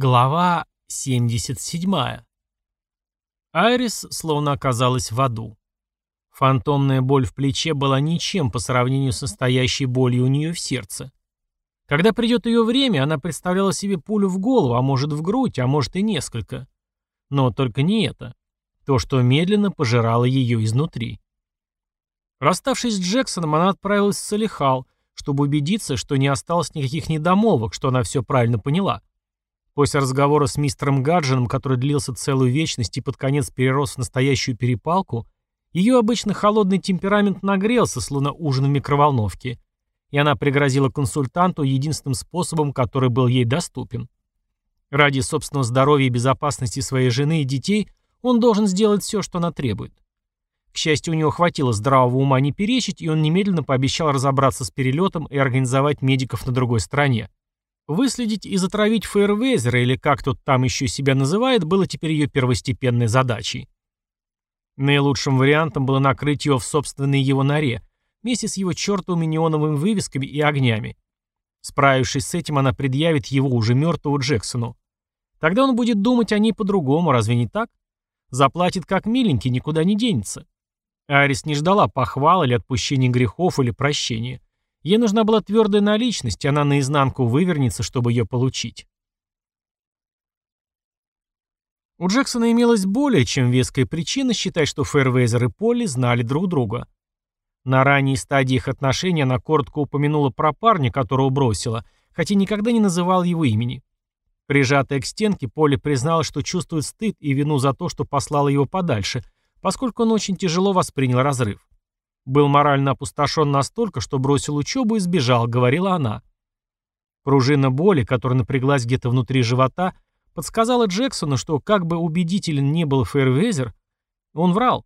Глава 77. Айрис словно оказалась в аду. Фантомная боль в плече была ничем по сравнению с настоящей болью у нее в сердце. Когда придет ее время, она представляла себе пулю в голову, а может в грудь, а может и несколько. Но только не это. То, что медленно пожирало ее изнутри. Расставшись с Джексоном, она отправилась в Салихал, чтобы убедиться, что не осталось никаких недомолвок, что она все правильно поняла. После разговора с мистером Гаджином, который длился целую вечность и под конец перерос в настоящую перепалку, ее обычно холодный темперамент нагрелся, словно ужин в микроволновке, и она пригрозила консультанту единственным способом, который был ей доступен. Ради собственного здоровья и безопасности своей жены и детей он должен сделать все, что она требует. К счастью, у него хватило здравого ума не перечить, и он немедленно пообещал разобраться с перелетом и организовать медиков на другой стороне. Выследить и затравить Фейервезера, или как тот там еще себя называет, было теперь ее первостепенной задачей. Наилучшим вариантом было накрыть его в собственной его норе, вместе с его чертовыми неоновыми вывесками и огнями. Справившись с этим, она предъявит его уже мертвому Джексону. Тогда он будет думать о ней по-другому, разве не так? Заплатит как миленький, никуда не денется. Арис не ждала похвал или отпущения грехов или прощения. Ей нужна была твердая наличность, она наизнанку вывернется, чтобы ее получить. У Джексона имелась более чем веская причина считать, что Фэрвейзер и Полли знали друг друга. На ранней стадии их отношений она коротко упомянула про парня, которого бросила, хотя никогда не называла его имени. Прижатая к стенке, Полли призналась, что чувствует стыд и вину за то, что послала его подальше, поскольку он очень тяжело воспринял разрыв. Был морально опустошен настолько, что бросил учебу и сбежал, говорила она. Пружина боли, которая напряглась где-то внутри живота, подсказала Джексону, что как бы убедителен не был Фейрвезер, он врал.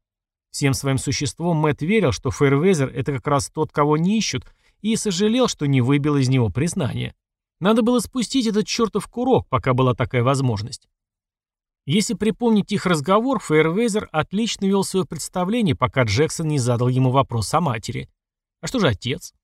Всем своим существом Мэтт верил, что Фейрвезер — это как раз тот, кого не ищут, и сожалел, что не выбил из него признание. Надо было спустить этот чертов курок, пока была такая возможность. Если припомнить их разговор, Фейервейзер отлично вел свое представление, пока Джексон не задал ему вопрос о матери. А что же отец?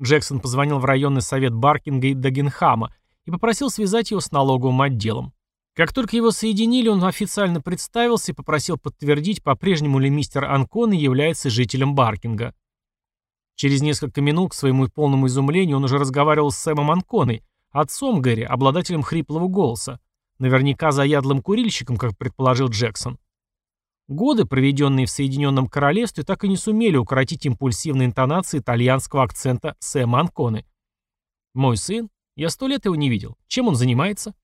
Джексон позвонил в районный совет Баркинга и Дагенхама и попросил связать его с налоговым отделом. Как только его соединили, он официально представился и попросил подтвердить, по-прежнему ли мистер Анконы является жителем Баркинга. Через несколько минут, к своему полному изумлению, он уже разговаривал с Сэмом Анконой, отцом Гэри, обладателем хриплого голоса. Наверняка заядлым курильщиком, как предположил Джексон. Годы, проведенные в Соединенном Королевстве, так и не сумели укоротить импульсивные интонации итальянского акцента Сэма Анконы. «Мой сын? Я сто лет его не видел. Чем он занимается?»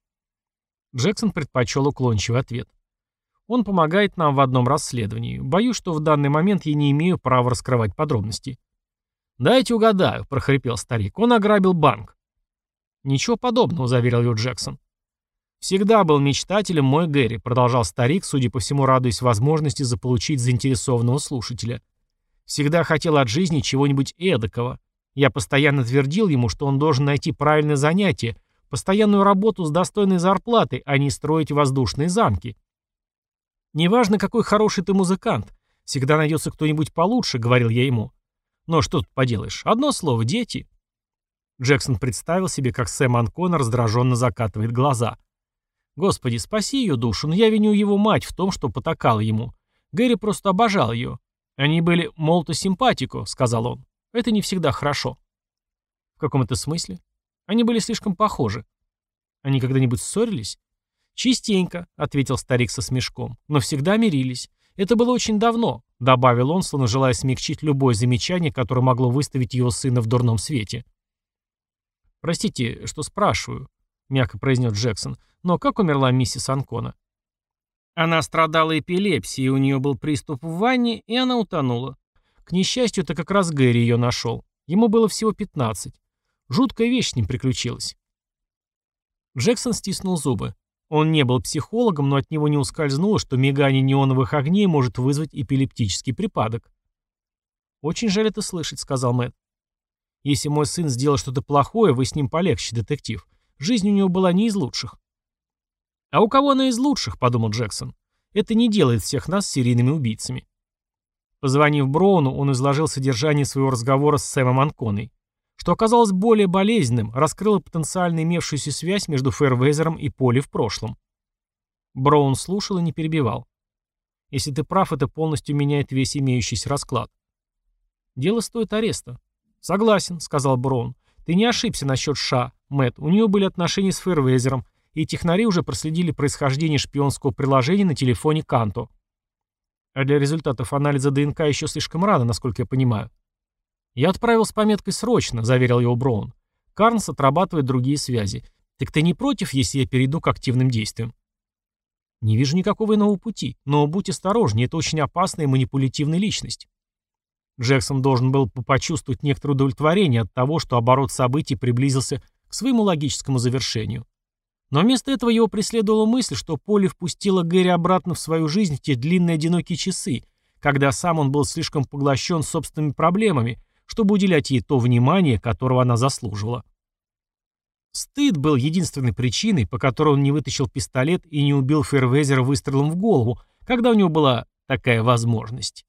Джексон предпочел уклончивый ответ. «Он помогает нам в одном расследовании. Боюсь, что в данный момент я не имею права раскрывать подробности». «Дайте угадаю», — прохрипел старик. «Он ограбил банк». «Ничего подобного», — заверил его Джексон. «Всегда был мечтателем мой Гэри», — продолжал старик, судя по всему, радуясь возможности заполучить заинтересованного слушателя. «Всегда хотел от жизни чего-нибудь эдакого. Я постоянно твердил ему, что он должен найти правильное занятие, постоянную работу с достойной зарплатой, а не строить воздушные замки. «Неважно, какой хороший ты музыкант, всегда найдется кто-нибудь получше», — говорил я ему. «Но что тут поделаешь? Одно слово — дети». Джексон представил себе, как Сэм Анкона раздраженно закатывает глаза. Господи, спаси ее душу, но я виню его мать в том, что потакал ему. Гэри просто обожал ее. Они были молто симпатико, сказал он. Это не всегда хорошо. В каком это смысле? Они были слишком похожи. Они когда-нибудь ссорились? Частенько, ответил старик со смешком, но всегда мирились. Это было очень давно, добавил он, словно желая смягчить любое замечание, которое могло выставить его сына в дурном свете. Простите, что спрашиваю, мягко произнес Джексон. Но как умерла миссис Анкона? Она страдала эпилепсией, у нее был приступ в ванне, и она утонула. К несчастью, это как раз Гэри ее нашел. Ему было всего 15. Жуткая вещь с ним приключилась. Джексон стиснул зубы. Он не был психологом, но от него не ускользнуло, что мигание неоновых огней может вызвать эпилептический припадок. «Очень жаль это слышать», — сказал Мэтт. «Если мой сын сделал что-то плохое, вы с ним полегче, детектив. Жизнь у него была не из лучших. «А у кого она из лучших?» — подумал Джексон. «Это не делает всех нас серийными убийцами». Позвонив Броуну, он изложил содержание своего разговора с Сэмом Анконой. что оказалось более болезненным, раскрыло потенциально имевшуюся связь между Фэрвейзером и Поли в прошлом. Браун слушал и не перебивал. Если ты прав, это полностью меняет весь имеющийся расклад. Дело стоит ареста. Согласен, сказал Браун. Ты не ошибся насчет Ша, Мэтт. У нее были отношения с Фэрвейзером, и технари уже проследили происхождение шпионского приложения на телефоне Канто. А для результатов анализа ДНК еще слишком рано, насколько я понимаю. «Я отправил с пометкой «срочно», — заверил его Браун. «Карнс отрабатывает другие связи. Так ты не против, если я перейду к активным действиям?» «Не вижу никакого иного пути, но будь осторожнее, это очень опасная и манипулятивная личность». Джексон должен был почувствовать некоторое удовлетворение от того, что оборот событий приблизился к своему логическому завершению. Но вместо этого его преследовала мысль, что Полли впустила Гэри обратно в свою жизнь в те длинные одинокие часы, когда сам он был слишком поглощен собственными проблемами, чтобы уделять ей то внимание, которого она заслуживала. Стыд был единственной причиной, по которой он не вытащил пистолет и не убил Фервезера выстрелом в голову, когда у него была такая возможность.